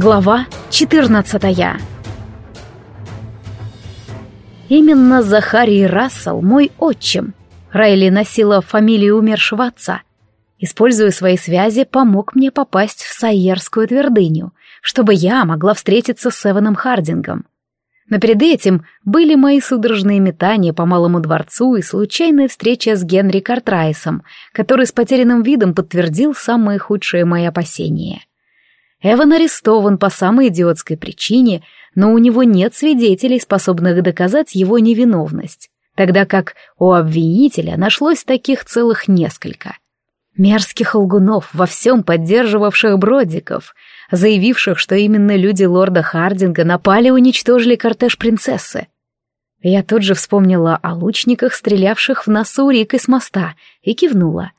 Глава 14 Именно Захарий Рассел, мой отчим. Райли носила фамилию умершего отца. Используя свои связи, помог мне попасть в Сайерскую твердыню, чтобы я могла встретиться с Эваном Хардингом. Но перед этим были мои судорожные метания по Малому дворцу и случайная встреча с Генри Картрайсом, который с потерянным видом подтвердил самые худшие мои опасения. Эван арестован по самой идиотской причине, но у него нет свидетелей, способных доказать его невиновность, тогда как у обвинителя нашлось таких целых несколько. Мерзких лгунов, во всем поддерживавших Бродиков, заявивших, что именно люди лорда Хардинга напали и уничтожили кортеж принцессы. Я тут же вспомнила о лучниках, стрелявших в носу Рикой с моста, и кивнула.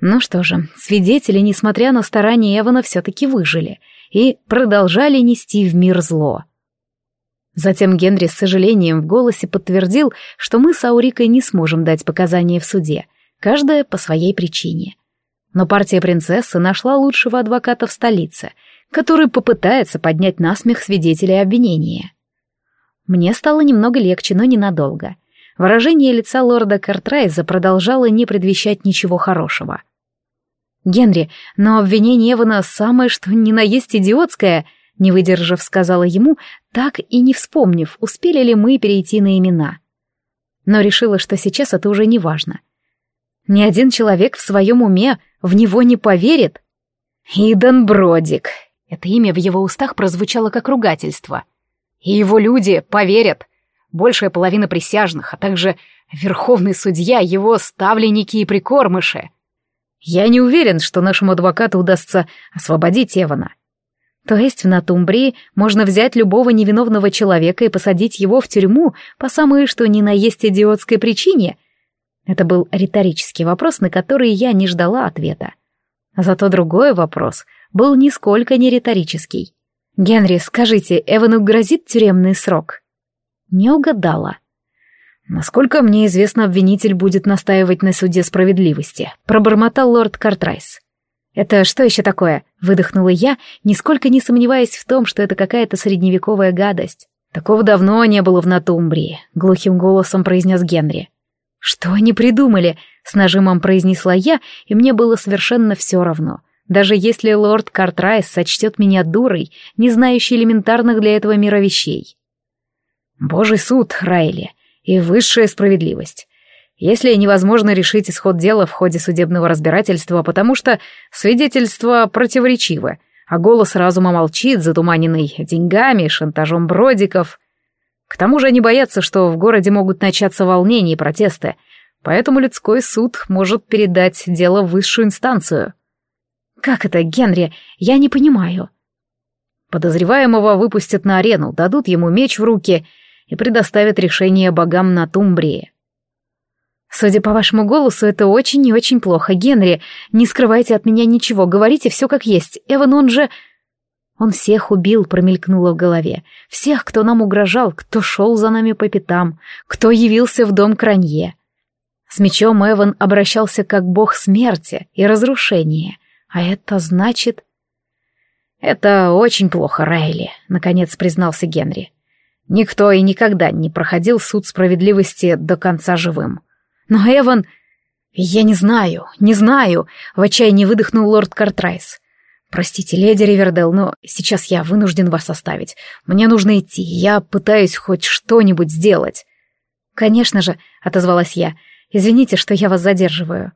Ну что же, свидетели, несмотря на старания Эвана, все-таки выжили и продолжали нести в мир зло. Затем Генри с сожалением в голосе подтвердил, что мы с Аурикой не сможем дать показания в суде, каждая по своей причине. Но партия принцессы нашла лучшего адвоката в столице, который попытается поднять насмех свидетелей обвинения. Мне стало немного легче, но ненадолго. Выражение лица лорда Картрайза продолжало не предвещать ничего хорошего — «Генри, но обвинение Эвана самое что ни на есть идиотское», не выдержав, сказала ему, так и не вспомнив, успели ли мы перейти на имена. Но решила, что сейчас это уже не важно. Ни один человек в своем уме в него не поверит. «Идан Бродик», это имя в его устах прозвучало как ругательство. «И его люди поверят. Большая половина присяжных, а также верховный судья, его ставленники и прикормыши. Я не уверен, что нашему адвокату удастся освободить Эвана. То есть в Натумбрии можно взять любого невиновного человека и посадить его в тюрьму по самой что ни на есть идиотской причине? Это был риторический вопрос, на который я не ждала ответа. Зато другой вопрос был нисколько не риторический. «Генри, скажите, Эвану грозит тюремный срок?» Не угадала. «Насколько мне известно, обвинитель будет настаивать на суде справедливости», — пробормотал лорд Картрайс. «Это что еще такое?» — выдохнула я, нисколько не сомневаясь в том, что это какая-то средневековая гадость. «Такого давно не было в Натумбрии», — глухим голосом произнес Генри. «Что они придумали?» — с нажимом произнесла я, и мне было совершенно все равно. Даже если лорд Картрайс сочтет меня дурой, не знающей элементарных для этого мира вещей. «Божий суд, Райли, и высшая справедливость. Если невозможно решить исход дела в ходе судебного разбирательства, потому что свидетельства противоречивы, а голос разума молчит, затуманенный деньгами, шантажом бродиков. К тому же они боятся, что в городе могут начаться волнения и протесты, поэтому людской суд может передать дело в высшую инстанцию. Как это, Генри? Я не понимаю. Подозреваемого выпустят на арену, дадут ему меч в руки — и предоставят решение богам на Тумбрии. Судя по вашему голосу, это очень и очень плохо. Генри, не скрывайте от меня ничего, говорите все как есть. Эван, он же... Он всех убил, промелькнуло в голове. Всех, кто нам угрожал, кто шел за нами по пятам, кто явился в дом Кранье. С мечом Эван обращался как бог смерти и разрушения. А это значит... «Это очень плохо, Райли», — наконец признался Генри. Никто и никогда не проходил суд справедливости до конца живым. Но Эван... Я не знаю, не знаю, в отчаянии выдохнул лорд Картрайс. Простите, леди Ривердел, но сейчас я вынужден вас оставить. Мне нужно идти, я пытаюсь хоть что-нибудь сделать. Конечно же, отозвалась я. Извините, что я вас задерживаю.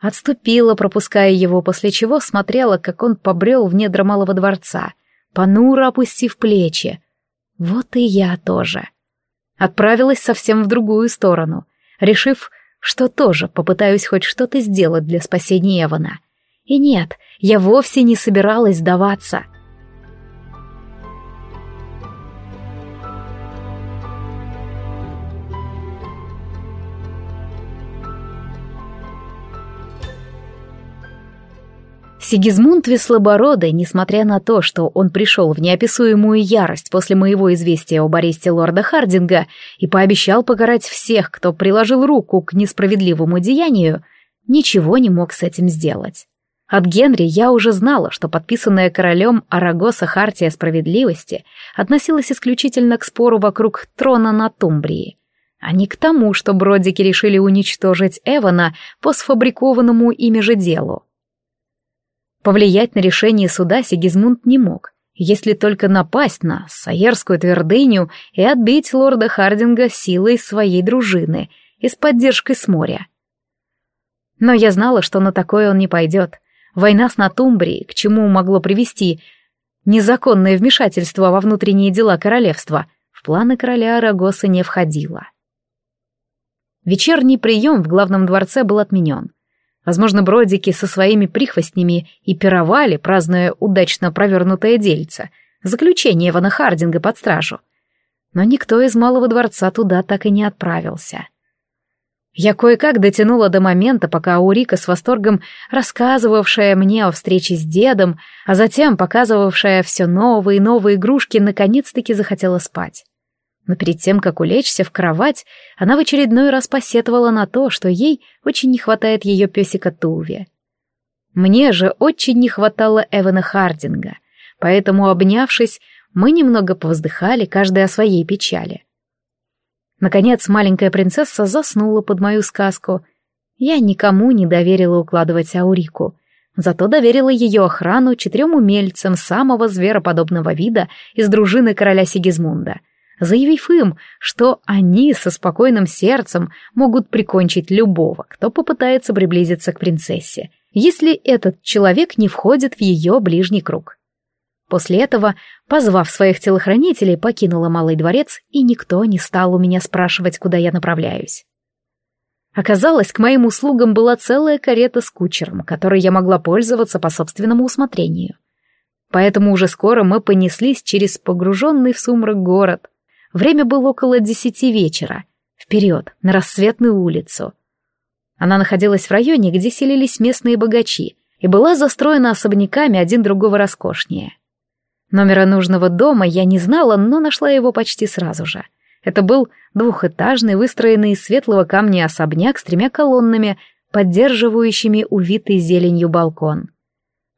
Отступила, пропуская его, после чего смотрела, как он побрел в недра малого дворца, понуро опустив плечи, вот и я тоже. Отправилась совсем в другую сторону, решив, что тоже попытаюсь хоть что-то сделать для спасения Эвана. И нет, я вовсе не собиралась сдаваться. Сигизмунд Веслобородый, несмотря на то, что он пришел в неописуемую ярость после моего известия об аресте лорда Хардинга и пообещал покарать всех, кто приложил руку к несправедливому деянию, ничего не мог с этим сделать. От Генри я уже знала, что подписанная королем Арагоса Хартия Справедливости относилась исключительно к спору вокруг трона на Тумбрии, а не к тому, что бродики решили уничтожить Эвана по сфабрикованному ими же делу. Повлиять на решение суда Сигизмунд не мог, если только напасть на Саерскую твердыню и отбить лорда Хардинга силой своей дружины и с поддержкой с моря. Но я знала, что на такое он не пойдет. Война с Натумбрией, к чему могло привести незаконное вмешательство во внутренние дела королевства, в планы короля Арагоса не входило. Вечерний прием в главном дворце был отменен. Возможно, бродики со своими прихвостнями и пировали, празднуя удачно провернутое дельце, заключение Ивана Хардинга под стражу. Но никто из малого дворца туда так и не отправился. Я кое-как дотянула до момента, пока Аурика с восторгом рассказывавшая мне о встрече с дедом, а затем показывавшая все новые и новые игрушки, наконец-таки захотела спать. Но перед тем, как улечься в кровать, она в очередной раз посетовала на то, что ей очень не хватает ее песика Туви. Мне же очень не хватало Эвана Хардинга, поэтому, обнявшись, мы немного повздыхали, каждый о своей печали. Наконец маленькая принцесса заснула под мою сказку. Я никому не доверила укладывать Аурику, зато доверила ее охрану четырем умельцам самого звероподобного вида из дружины короля Сигизмунда, заявив им, что они со спокойным сердцем могут прикончить любого, кто попытается приблизиться к принцессе, если этот человек не входит в ее ближний круг. После этого, позвав своих телохранителей, покинула Малый дворец, и никто не стал у меня спрашивать, куда я направляюсь. Оказалось, к моим услугам была целая карета с кучером, которой я могла пользоваться по собственному усмотрению. Поэтому уже скоро мы понеслись через погруженный в сумрак город. Время было около десяти вечера. Вперед, на рассветную улицу. Она находилась в районе, где селились местные богачи, и была застроена особняками один другого роскошнее. Номера нужного дома я не знала, но нашла его почти сразу же. Это был двухэтажный, выстроенный из светлого камня особняк с тремя колоннами, поддерживающими увитый зеленью балкон.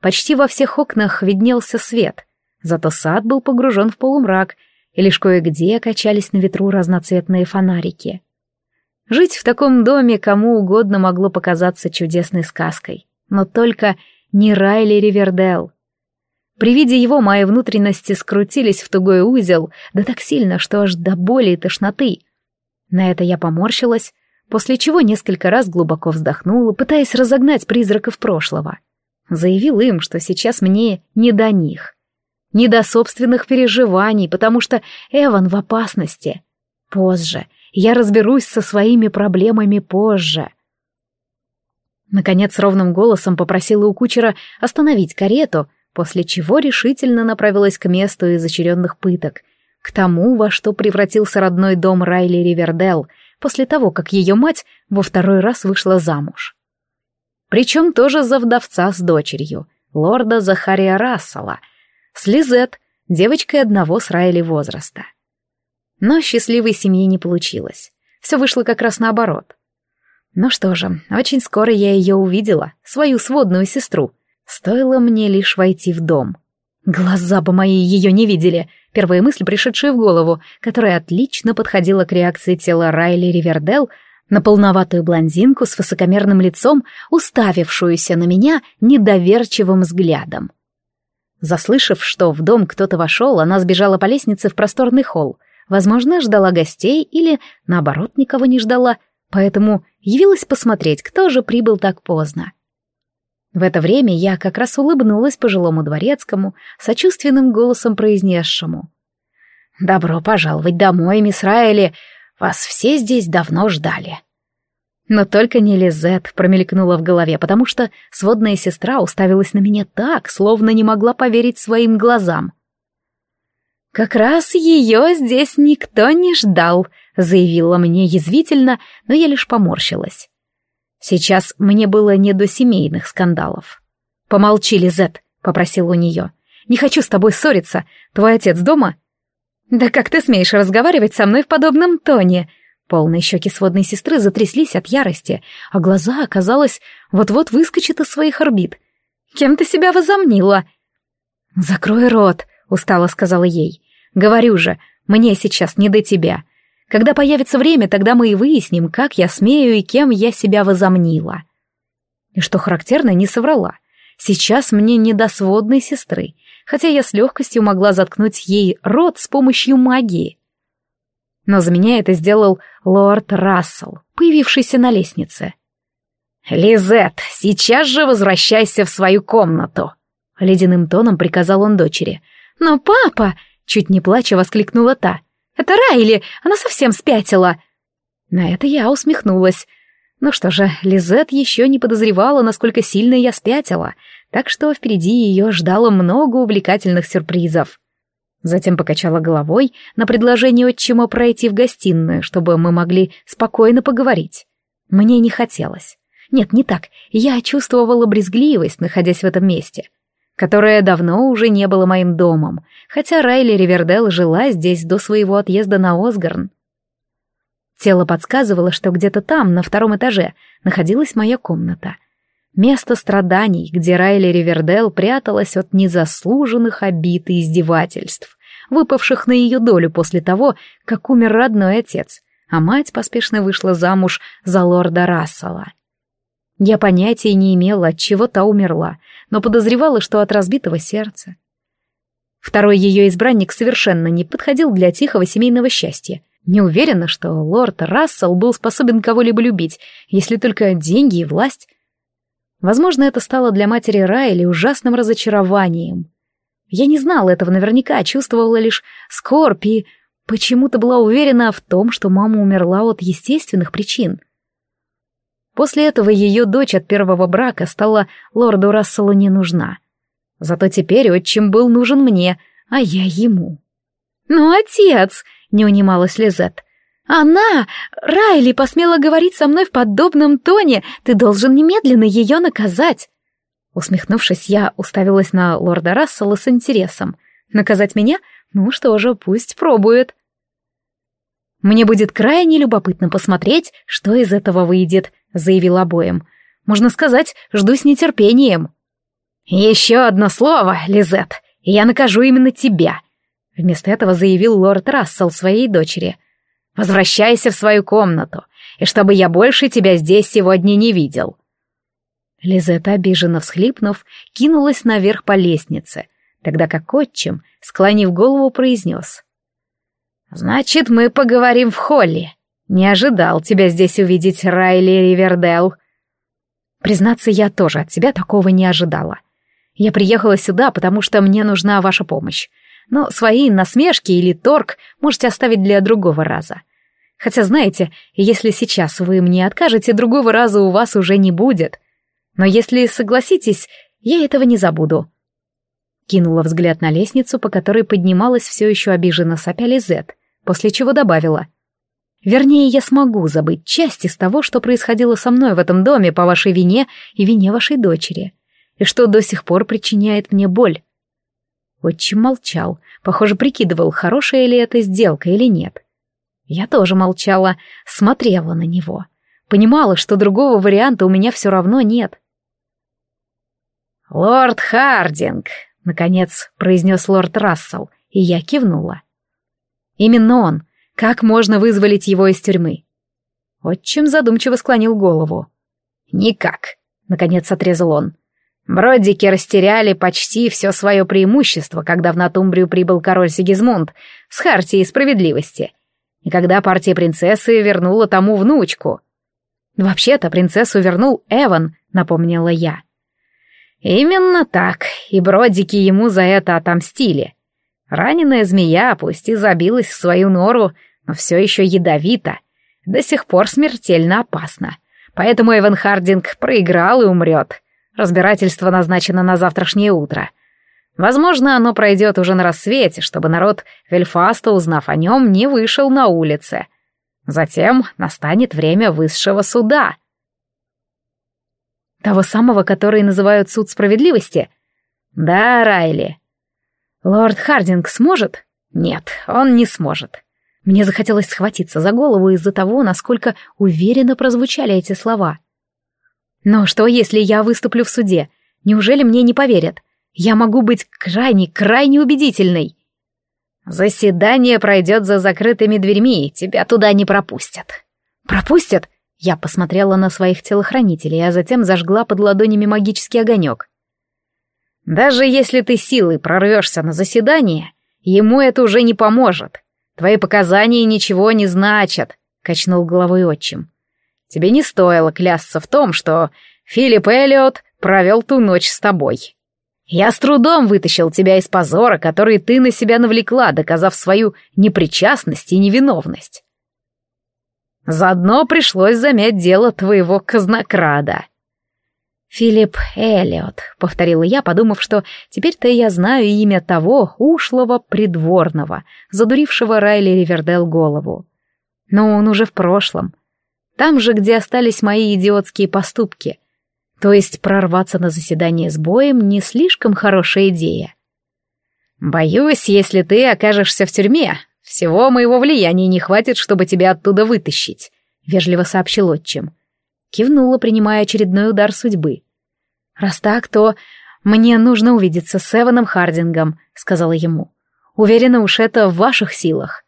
Почти во всех окнах виднелся свет, зато сад был погружен в полумрак, и лишь кое-где качались на ветру разноцветные фонарики. Жить в таком доме кому угодно могло показаться чудесной сказкой, но только не Райли Ривердейл. При виде его мои внутренности скрутились в тугой узел, да так сильно, что аж до боли и тошноты. На это я поморщилась, после чего несколько раз глубоко вздохнула, пытаясь разогнать призраков прошлого. Заявил им, что сейчас мне не до них. Не до собственных переживаний, потому что Эван в опасности. Позже. Я разберусь со своими проблемами позже. Наконец ровным голосом попросила у кучера остановить карету, после чего решительно направилась к месту изощренных пыток, к тому, во что превратился родной дом Райли Ривердел после того, как ее мать во второй раз вышла замуж. Причем тоже за вдовца с дочерью, лорда Захария Рассела, с Лизет, девочкой одного с Райли возраста. Но счастливой семьи не получилось. Все вышло как раз наоборот. Ну что же, очень скоро я ее увидела, свою сводную сестру, Стоило мне лишь войти в дом. Глаза бы мои ее не видели. Первая мысль, пришедшая в голову, которая отлично подходила к реакции тела Райли Ривердел на полноватую блондинку с высокомерным лицом, уставившуюся на меня недоверчивым взглядом. Заслышав, что в дом кто-то вошел, она сбежала по лестнице в просторный холл. Возможно, ждала гостей или, наоборот, никого не ждала, поэтому явилась посмотреть, кто же прибыл так поздно. В это время я как раз улыбнулась пожилому дворецкому, сочувственным голосом произнесшему. «Добро пожаловать домой, мисс Райли. Вас все здесь давно ждали». Но только не Лизет промелькнула в голове, потому что сводная сестра уставилась на меня так, словно не могла поверить своим глазам. «Как раз ее здесь никто не ждал», — заявила мне язвительно, но я лишь поморщилась. Сейчас мне было не до семейных скандалов. «Помолчи, Лизет», — попросил у нее. «Не хочу с тобой ссориться. Твой отец дома?» «Да как ты смеешь разговаривать со мной в подобном тоне?» Полные щеки сводной сестры затряслись от ярости, а глаза, оказалось, вот-вот выскочат из своих орбит. Кем ты себя возомнила?» «Закрой рот», — устало сказала ей. «Говорю же, мне сейчас не до тебя. Когда появится время, тогда мы и выясним, как я смею и кем я себя возомнила». И что характерно, не соврала. Сейчас мне не до сводной сестры, хотя я с легкостью могла заткнуть ей рот с помощью магии. Но за меня это сделал лорд Рассел, появившийся на лестнице. «Лизет, сейчас же возвращайся в свою комнату!» Ледяным тоном приказал он дочери. «Но папа!» — чуть не плача воскликнула та. «Это Райли! Она совсем спятила!» На это я усмехнулась. Ну что же, Лизет еще не подозревала, насколько сильно я спятила, так что впереди ее ждало много увлекательных сюрпризов. Затем покачала головой на предложение отчима пройти в гостиную, чтобы мы могли спокойно поговорить. Мне не хотелось. Нет, не так. Я чувствовала брезгливость, находясь в этом месте, которое давно уже не было моим домом, хотя Райли Ривердел жила здесь до своего отъезда на Осгарн. Тело подсказывало, что где-то там, на втором этаже, находилась моя комната. Место страданий, где Райли Ривердел пряталась от незаслуженных обид и издевательств, выпавших на ее долю после того, как умер родной отец, а мать поспешно вышла замуж за лорда Рассела. Я понятия не имела, от чего та умерла, но подозревала, что от разбитого сердца. Второй ее избранник совершенно не подходил для тихого семейного счастья. Не уверена, что лорд Рассел был способен кого-либо любить, если только деньги и власть. Возможно, это стало для матери Райли ужасным разочарованием. Я не знала этого наверняка, чувствовала лишь скорбь и почему-то была уверена в том, что мама умерла от естественных причин. После этого ее дочь от первого брака стала лорду Расселу не нужна. Зато теперь отчим был нужен мне, а я ему. «Ну, отец!» — не унималась Лизет. «Она, Райли, посмела говорить со мной в подобном тоне, ты должен немедленно ее наказать!» Усмехнувшись, я уставилась на лорда Рассела с интересом. «Наказать меня? Ну что же, пусть пробует!» Мне будет крайне любопытно посмотреть, что из этого выйдет, заявил обоим. «Можно сказать, жду с нетерпением». «Еще одно слово, Лизет, и я накажу именно тебя», — вместо этого заявил лорд Рассел своей дочери. «Возвращайся в свою комнату, и чтобы я больше тебя здесь сегодня не видел». Лизет, обиженно всхлипнув, кинулась наверх по лестнице, тогда как отчим, склонив голову, произнес. «Значит, мы поговорим в холле. Не ожидал тебя здесь увидеть, Райли Ривердел. Признаться, я тоже от тебя такого не ожидала. Я приехала сюда, потому что мне нужна ваша помощь. Но свои насмешки или торг можете оставить для другого раза. Хотя, знаете, если сейчас вы мне откажете, другого раза у вас уже не будет. Но если согласитесь, я этого не забуду. Кинула взгляд на лестницу, по которой поднималась все еще обиженно сопя Лизет, после чего добавила — Вернее, я смогу забыть часть из того, что происходило со мной в этом доме по вашей вине и вине вашей дочери, и что до сих пор причиняет мне боль. Отчим молчал, похоже, прикидывал, хорошая ли это сделка или нет. Я тоже молчала, смотрела на него. Понимала, что другого варианта у меня все равно нет. «Лорд Хардинг», — наконец произнес лорд Рассел, и я кивнула. Именно он, как можно вызволить его из тюрьмы? Отчим задумчиво склонил голову. «Никак», — наконец отрезал он. Бродики растеряли почти все свое преимущество, когда в Натумбрию прибыл король Сигизмунд с Хартией справедливости, и когда партия принцессы вернула тому внучку. «Вообще-то принцессу вернул Эван», — напомнила я. «Именно так, и Бродики ему за это отомстили. Раненая змея, пусть и забилась в свою нору, но все еще ядовита, до сих пор смертельно опасна. Поэтому Эван Хардинг проиграл и умрет. Разбирательство назначено на завтрашнее утро. Возможно, оно пройдет уже на рассвете, чтобы народ Вельфаста, узнав о нем, не вышел на улицы. Затем настанет время высшего суда. Того самого, который называют суд справедливости? Да, Райли. Лорд Хардинг сможет? Нет, он не сможет. Мне захотелось схватиться за голову из-за того, насколько уверенно прозвучали эти слова. Но что, если я выступлю в суде? Неужели мне не поверят? Я могу быть крайне, крайне убедительной. Заседание пройдет за закрытыми дверьми, тебя туда не пропустят. Пропустят? Я посмотрела на своих телохранителей, а затем зажгла под ладонями магический огонек. Даже если ты силой прорвешься на заседание, ему это уже не поможет. Твои показания ничего не значат, качнул головой отчим. Тебе не стоило клясться в том, что Филипп Эллиот провел ту ночь с тобой. Я с трудом вытащил тебя из позора, который ты на себя навлекла, доказав свою непричастность и невиновность. Заодно пришлось замять дело твоего казнокрада. «Филипп Эллиот», — повторила я, подумав, что теперь-то я знаю имя того ушлого придворного, задурившего Райли Ривердел голову. Но он уже в прошлом. Там же, где остались мои идиотские поступки. То есть прорваться на заседание с боем не слишком хорошая идея. «Боюсь, если ты окажешься в тюрьме, всего моего влияния не хватит, чтобы тебя оттуда вытащить», — вежливо сообщил отчим. Кивнула, принимая очередной удар судьбы. «Раз так, то мне нужно увидеться с Эваном Хардингом», — сказала ему. «Уверена уж это в ваших силах».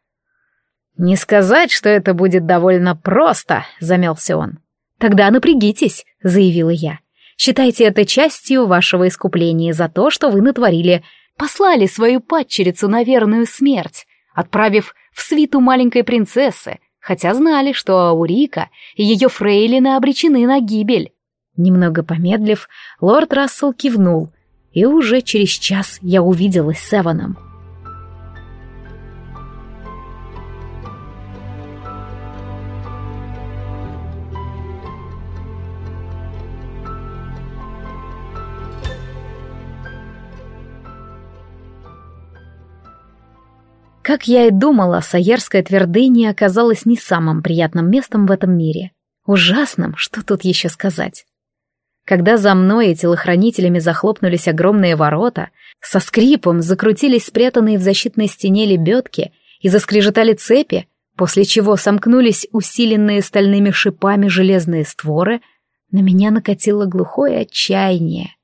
«Не сказать, что это будет довольно просто», — замялся он. «Тогда напрягитесь», — заявила я. «Считайте это частью вашего искупления за то, что вы натворили. Послали свою падчерицу на верную смерть, отправив в свиту маленькой принцессы, хотя знали, что Аурика и ее фрейлины обречены на гибель. Немного помедлив, лорд Рассел кивнул, и уже через час я увиделась с Эваном. Как я и думала, Саерская твердыня оказалась не самым приятным местом в этом мире. Ужасным, что тут еще сказать. Когда за мной и телохранителями захлопнулись огромные ворота, со скрипом закрутились спрятанные в защитной стене лебедки и заскрежетали цепи, после чего сомкнулись усиленные стальными шипами железные створы, на меня накатило глухое отчаяние.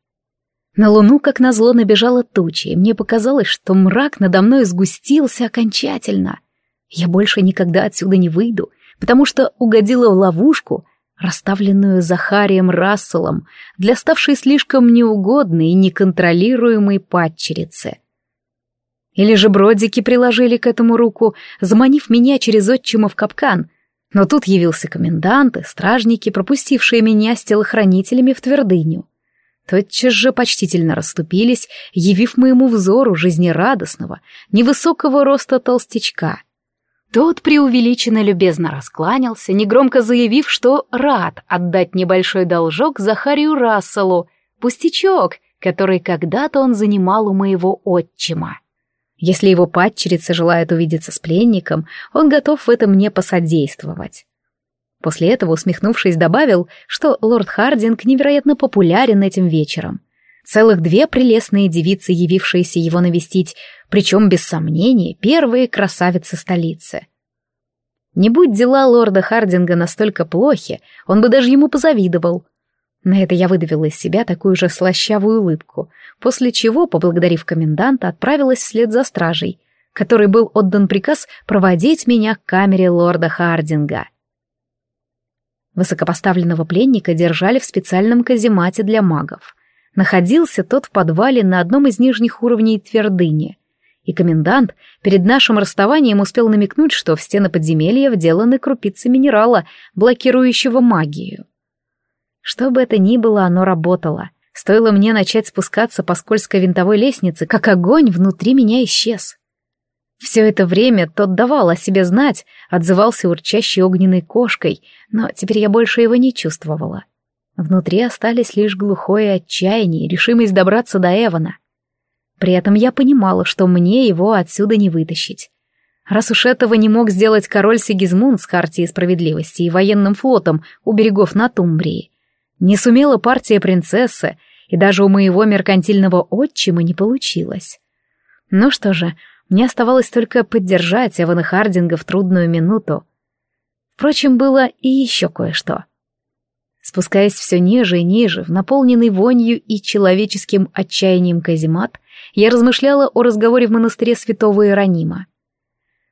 На луну, как назло, набежала туча, и мне показалось, что мрак надо мной сгустился окончательно. Я больше никогда отсюда не выйду, потому что угодила в ловушку — расставленную Захарием Расселом для ставшей слишком неугодной и неконтролируемой падчерицы. Или же бродики приложили к этому руку, заманив меня через отчима в капкан. Но тут явился комендант и стражники, пропустившие меня с телохранителями в твердыню. Тотчас же почтительно расступились, явив моему взору жизнерадостного, невысокого роста толстячка — тот преувеличенно любезно раскланялся, негромко заявив, что рад отдать небольшой должок Захарию Расселу, пустячок, который когда-то он занимал у моего отчима. Если его падчерица желает увидеться с пленником, он готов в этом мне посодействовать. После этого, усмехнувшись, добавил, что лорд Хардинг невероятно популярен этим вечером. Целых две прелестные девицы, явившиеся его навестить, причем, без сомнения, первые красавицы столицы. Не будь дела лорда Хардинга настолько плохи, он бы даже ему позавидовал. На это я выдавила из себя такую же слащавую улыбку, после чего, поблагодарив коменданта, отправилась вслед за стражей, который был отдан приказ проводить меня к камере лорда Хардинга. Высокопоставленного пленника держали в специальном каземате для магов. Находился тот в подвале на одном из нижних уровней твердыни — и комендант перед нашим расставанием успел намекнуть, что в стены подземелья вделаны крупицы минерала, блокирующего магию. Что бы это ни было, оно работало. Стоило мне начать спускаться по скользкой винтовой лестнице, как огонь внутри меня исчез. Все это время тот давал о себе знать, отзывался урчащей огненной кошкой, но теперь я больше его не чувствовала. Внутри остались лишь глухое отчаяние и решимость добраться до Эвана. При этом я понимала, что мне его отсюда не вытащить. Раз уж этого не мог сделать король Сигизмунд с Хартией Справедливости и военным флотом у берегов Натумбрии, не сумела партия принцессы, и даже у моего меркантильного отчима не получилось. Ну что же, мне оставалось только поддержать Эвана Хардинга в трудную минуту. Впрочем, было и еще кое-что. Спускаясь все ниже и ниже, в наполненный вонью и человеческим отчаянием каземат, я размышляла о разговоре в монастыре святого Иеронима.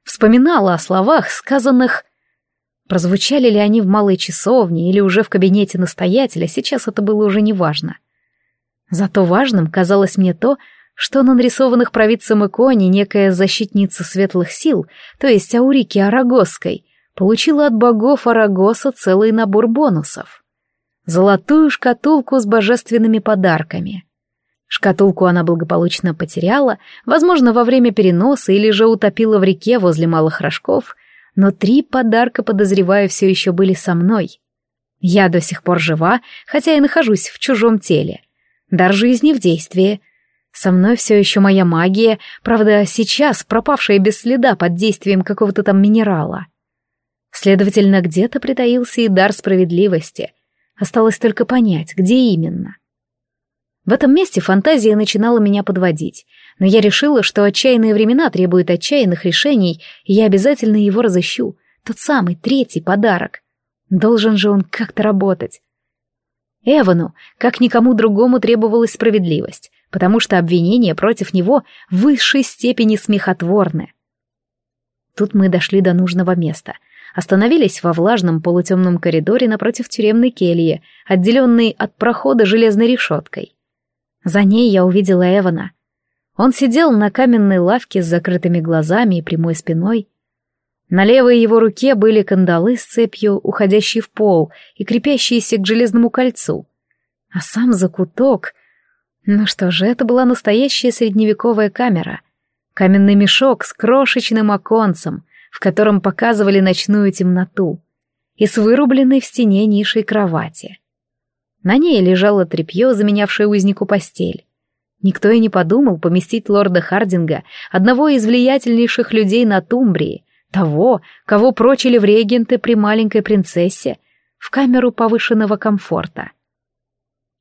Вспоминала о словах, сказанных... Прозвучали ли они в малой часовне или уже в кабинете настоятеля, сейчас это было уже неважно. Зато важным казалось мне то, что на нарисованных провидцем иконе некая защитница светлых сил, то есть Аурики Арагосской, получила от богов Арагоса целый набор бонусов. Золотую шкатулку с божественными подарками. Шкатулку она благополучно потеряла, возможно, во время переноса или же утопила в реке возле малых рожков, но три подарка, подозреваю, все еще были со мной. Я до сих пор жива, хотя и нахожусь в чужом теле. Дар жизни в действии — со мной все еще моя магия, правда, сейчас пропавшая без следа под действием какого-то там минерала. Следовательно, где-то притаился и дар справедливости. Осталось только понять, где именно. В этом месте фантазия начинала меня подводить, но я решила, что отчаянные времена требуют отчаянных решений, и я обязательно его разыщу. Тот самый третий подарок. Должен же он как-то работать. Эвану, как никому другому, требовалась справедливость потому что обвинения против него в высшей степени смехотворны. Тут мы дошли до нужного места. Остановились во влажном полутемном коридоре напротив тюремной кельи, отделенной от прохода железной решеткой. За ней я увидела Эвана. Он сидел на каменной лавке с закрытыми глазами и прямой спиной. На левой его руке были кандалы с цепью, уходящие в пол и крепящиеся к железному кольцу. А сам закуток ну что же, это была настоящая средневековая камера. Каменный мешок с крошечным оконцем, в котором показывали ночную темноту, и с вырубленной в стене нишей кровати. На ней лежало тряпье, заменявшее узнику постель. Никто и не подумал поместить лорда Хардинга, одного из влиятельнейших людей на Тумбрии, того, кого прочили в регенты при маленькой принцессе, в камеру повышенного комфорта.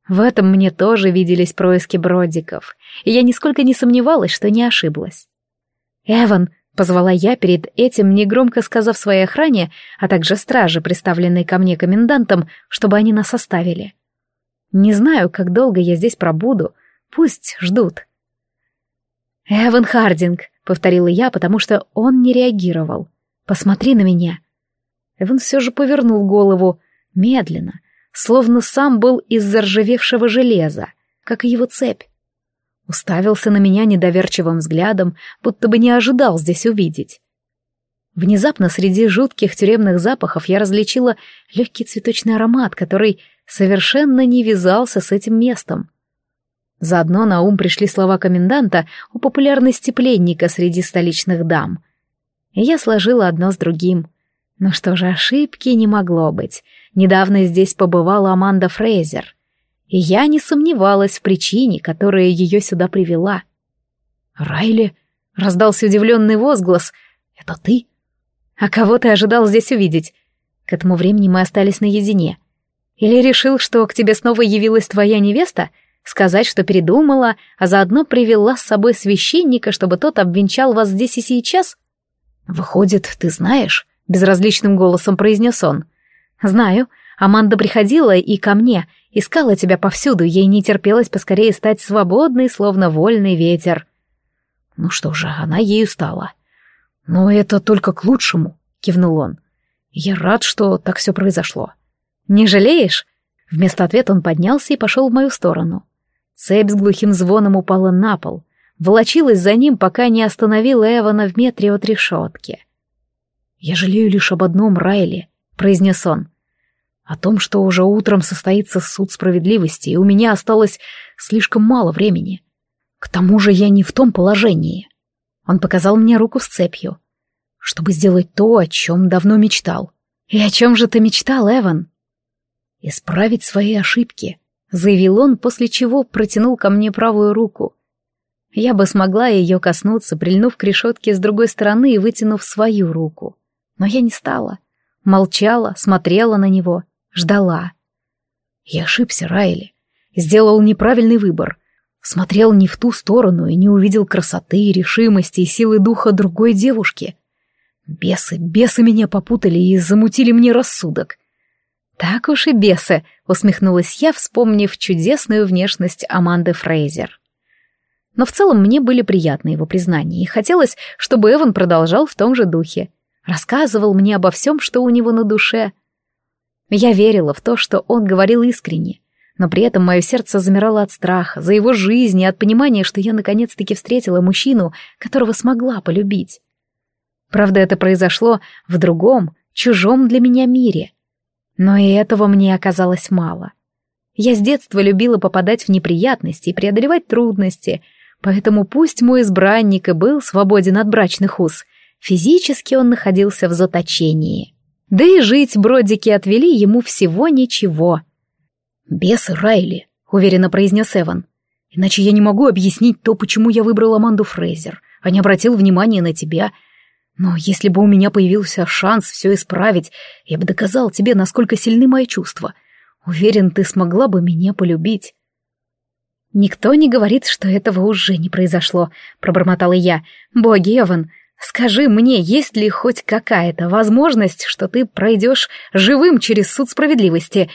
В этом мне тоже виделись происки бродиков, и я нисколько не сомневалась, что не ошиблась. «Эван!» — позвала я перед этим, негромко сказав своей охране, а также страже, представленной ко мне комендантом, чтобы они нас оставили. Не знаю, как долго я здесь пробуду, пусть ждут. «Эван Хардинг!» — повторила я, потому что он не реагировал. «Посмотри на меня!» Эван все же повернул голову, медленно, словно сам был из заржавевшего железа, как и его цепь. Уставился на меня недоверчивым взглядом, будто бы не ожидал здесь увидеть. Внезапно среди жутких тюремных запахов я различила легкий цветочный аромат, который совершенно не вязался с этим местом. Заодно на ум пришли слова коменданта о популярности пленника среди столичных дам. И я сложила одно с другим. Но что же, ошибки не могло быть. Недавно здесь побывала Аманда Фрейзер. И я не сомневалась в причине, которая ее сюда привела. «Райли?» — раздался удивленный возглас. «Это ты?» «А кого ты ожидал здесь увидеть?» К этому времени мы остались наедине. «Или решил, что к тебе снова явилась твоя невеста?» Сказать, что передумала, а заодно привела с собой священника, чтобы тот обвенчал вас здесь и сейчас? Выходит, ты знаешь, безразличным голосом произнес он. «Знаю. Аманда приходила и ко мне, искала тебя повсюду, ей не терпелось поскорее стать свободной, словно вольный ветер». «Ну что же, она ею стала». «Но это только к лучшему», — кивнул он. «Я рад, что так все произошло». «Не жалеешь?» Вместо ответа он поднялся и пошел в мою сторону. Цепь с глухим звоном упала на пол, волочилась за ним, пока не остановила Эвана в метре от решетки. «Я жалею лишь об одном, Райли», — произнес он. «О том, что уже утром состоится суд справедливости, и у меня осталось слишком мало времени. К тому же я не в том положении». Он показал мне руку с цепью. «Чтобы сделать то, о чем давно мечтал». «И о чем же ты мечтал, Эван?» «Исправить свои ошибки», — заявил он, после чего протянул ко мне правую руку. Я бы смогла ее коснуться, прильнув к решетке с другой стороны и вытянув свою руку. Но я не стала. Молчала, смотрела на него, ждала. Я ошибся, Райли. Сделал неправильный выбор. Смотрел не в ту сторону и не увидел красоты, решимости и силы духа другой девушки. Бесы, бесы меня попутали и замутили мне рассудок. Так уж и бесы, усмехнулась я, вспомнив чудесную внешность Аманды Фрейзер. Но в целом мне были приятны его признания, и хотелось, чтобы Эван продолжал в том же духе. Рассказывал мне обо всем, что у него на душе. Я верила в то, что он говорил искренне, но при этом мое сердце замирало от страха за его жизнь и от понимания, что я наконец-таки встретила мужчину, которого смогла полюбить. Правда, это произошло в другом, чужом для меня мире. Но и этого мне оказалось мало. Я с детства любила попадать в неприятности и преодолевать трудности, поэтому пусть мой избранник и был свободен от брачных уз, физически он находился в заточении. Да и жить бродики отвели ему всего ничего — «Бесы Райли», — уверенно произнес Эван. «Иначе я не могу объяснить то, почему я выбрал Аманду Фрейзер, а не обратил внимания на тебя. Но если бы у меня появился шанс все исправить, я бы доказал тебе, насколько сильны мои чувства. Уверен, ты смогла бы меня полюбить». «Никто не говорит, что этого уже не произошло», — пробормотала я. «Боги, Эван, скажи мне, есть ли хоть какая-то возможность, что ты пройдешь живым через суд справедливости?»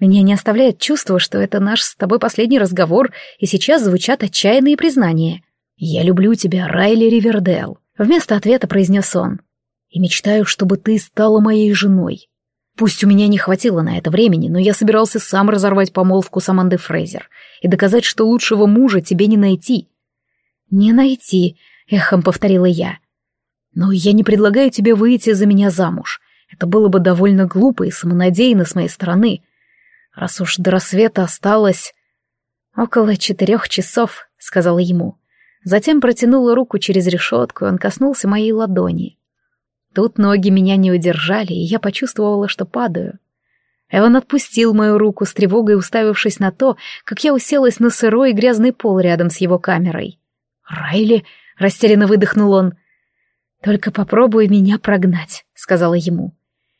Меня не оставляет чувство, что это наш с тобой последний разговор, и сейчас звучат отчаянные признания. «Я люблю тебя, Райли Ривердейл», — вместо ответа произнес он. «И мечтаю, чтобы ты стала моей женой. Пусть у меня не хватило на это времени, но я собирался сам разорвать помолвку с Амандой Фрейзер и доказать, что лучшего мужа тебе не найти». «Не найти», — эхом повторила я. «Но я не предлагаю тебе выйти за меня замуж. Это было бы довольно глупо и самонадеянно с моей стороны» раз уж до рассвета осталось... «Около четырех часов», — сказала ему. Затем протянула руку через решетку, и он коснулся моей ладони. Тут ноги меня не удержали, и я почувствовала, что падаю. Эван отпустил мою руку с тревогой, уставившись на то, как я уселась на сырой и грязный пол рядом с его камерой. «Райли!» — растерянно выдохнул он. «Только попробуй меня прогнать», — сказала ему.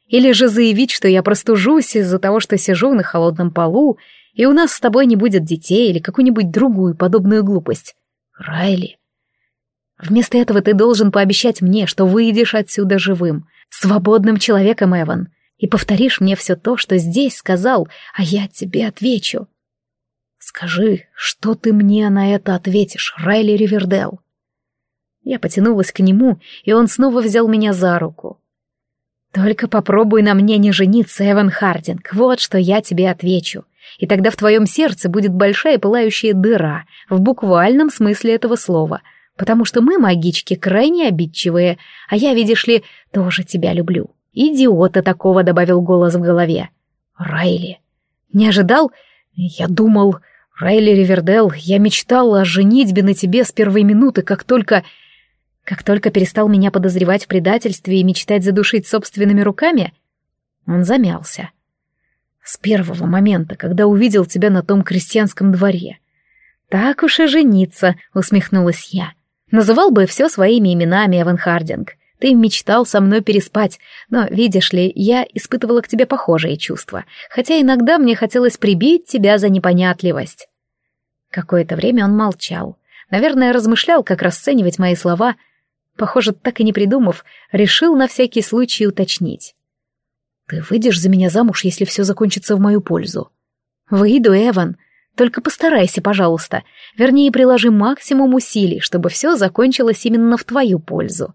Или же заявить, что я простужусь из-за того, что сижу на холодном полу, и у нас с тобой не будет детей или какую-нибудь другую подобную глупость. Райли. Вместо этого ты должен пообещать мне, что выйдешь отсюда живым, свободным человеком, Эван, и повторишь мне все то, что здесь сказал, а я тебе отвечу. Скажи, что ты мне на это ответишь, Райли Ривердел? Я потянулась к нему, и он снова взял меня за руку. «Только попробуй на мне не жениться, Эван Хардинг, вот что я тебе отвечу. И тогда в твоем сердце будет большая пылающая дыра, в буквальном смысле этого слова, потому что мы, магички, крайне обидчивые, а я, видишь ли, тоже тебя люблю». «Идиота такого», — добавил голос в голове. «Райли». «Не ожидал?» «Я думал...» «Райли Ривердел, я мечтал о женитьбе на тебе с первой минуты, как только...» Как только перестал меня подозревать в предательстве и мечтать задушить собственными руками, он замялся. С первого момента, когда увидел тебя на том крестьянском дворе. Так уж и жениться, усмехнулась я. Называл бы все своими именами, Эван Хардинг. Ты мечтал со мной переспать, но, видишь ли, я испытывала к тебе похожие чувства, хотя иногда мне хотелось прибить тебя за непонятливость. Какое-то время он молчал. Наверное, размышлял, как расценивать мои слова — Похоже, так и не придумав, решил на всякий случай уточнить. «Ты выйдешь за меня замуж, если все закончится в мою пользу?» «Выйду, Эван. Только постарайся, пожалуйста. Вернее, приложи максимум усилий, чтобы все закончилось именно в твою пользу».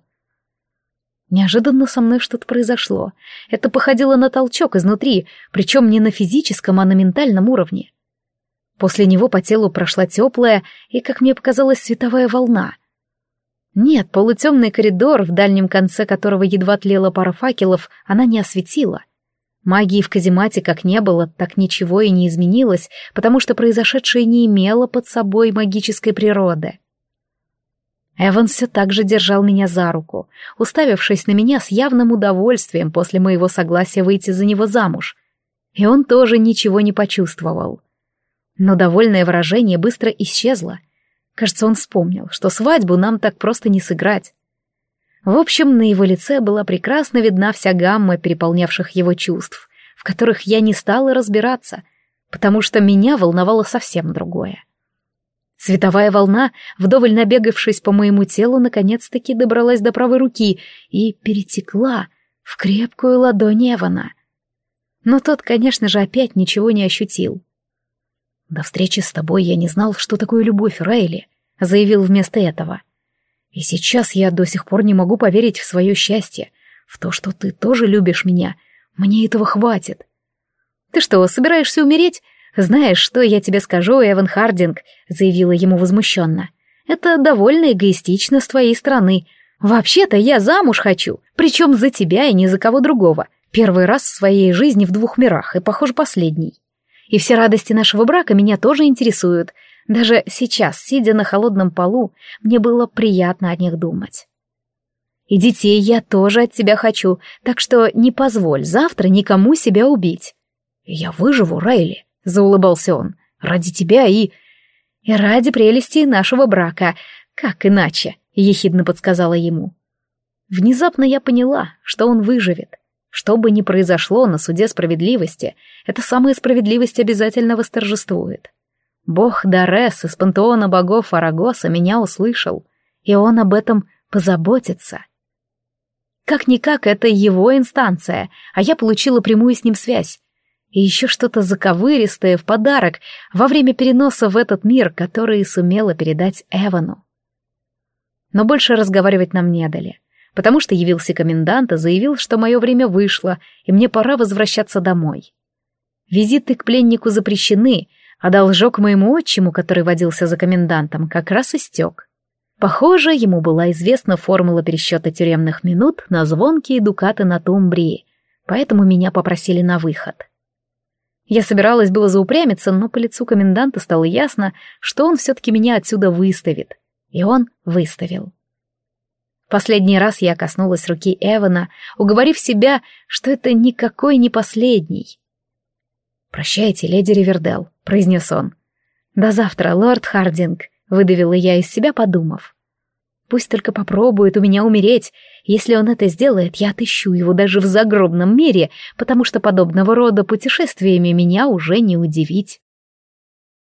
Неожиданно со мной что-то произошло. Это походило на толчок изнутри, причем не на физическом, а на ментальном уровне. После него по телу прошла теплая и, как мне показалось, световая волна — нет, полутемный коридор, в дальнем конце которого едва тлела пара факелов, она не осветила. Магии в каземате как не было, так ничего и не изменилось, потому что произошедшее не имело под собой магической природы. Эван все так же держал меня за руку, уставившись на меня с явным удовольствием после моего согласия выйти за него замуж. И он тоже ничего не почувствовал. Но довольное выражение быстро исчезло, Кажется, он вспомнил, что свадьбу нам так просто не сыграть. В общем, на его лице была прекрасно видна вся гамма переполнявших его чувств, в которых я не стала разбираться, потому что меня волновало совсем другое. Световая волна, вдоволь набегавшись по моему телу, наконец-таки добралась до правой руки и перетекла в крепкую ладонь Эвана. Но тот, конечно же, опять ничего не ощутил. «До встречи с тобой я не знал, что такое любовь, Райли», — заявил вместо этого. «И сейчас я до сих пор не могу поверить в свое счастье, в то, что ты тоже любишь меня. Мне этого хватит». «Ты что, собираешься умереть? Знаешь, что я тебе скажу, Эван Хардинг?» — заявила ему возмущенно. «Это довольно эгоистично с твоей стороны. Вообще-то я замуж хочу, причем за тебя и не за кого другого. Первый раз в своей жизни в двух мирах, и, похоже, последний. И все радости нашего брака меня тоже интересуют. Даже сейчас, сидя на холодном полу, мне было приятно о них думать. И детей я тоже от тебя хочу, так что не позволь завтра никому себя убить. Я выживу, Райли, заулыбался он, ради тебя и... И ради прелести нашего брака. Как иначе? Ехидно подсказала ему. Внезапно я поняла, что он выживет. Что бы ни произошло на суде справедливости, эта самая справедливость обязательно восторжествует. Бог Дарес из пантеона богов Арагоса меня услышал, и он об этом позаботится. Как-никак, это его инстанция, а я получила прямую с ним связь. И еще что-то заковыристое в подарок во время переноса в этот мир, который сумела передать Эвану. Но больше разговаривать нам не дали потому что явился комендант и заявил, что мое время вышло, и мне пора возвращаться домой. Визиты к пленнику запрещены, а должок моему отчиму, который водился за комендантом, как раз истек. Похоже, ему была известна формула пересчета тюремных минут на звонкие дукаты на тумбрии, поэтому меня попросили на выход. Я собиралась было заупрямиться, но по лицу коменданта стало ясно, что он все-таки меня отсюда выставит. И он выставил. Последний раз я коснулась руки Эвана, уговорив себя, что это никакой не последний. «Прощайте, леди Ривердел», — произнес он. «До завтра, лорд Хардинг», — выдавила я из себя, подумав. «Пусть только попробует у меня умереть. Если он это сделает, я отыщу его даже в загробном мире, потому что подобного рода путешествиями меня уже не удивить».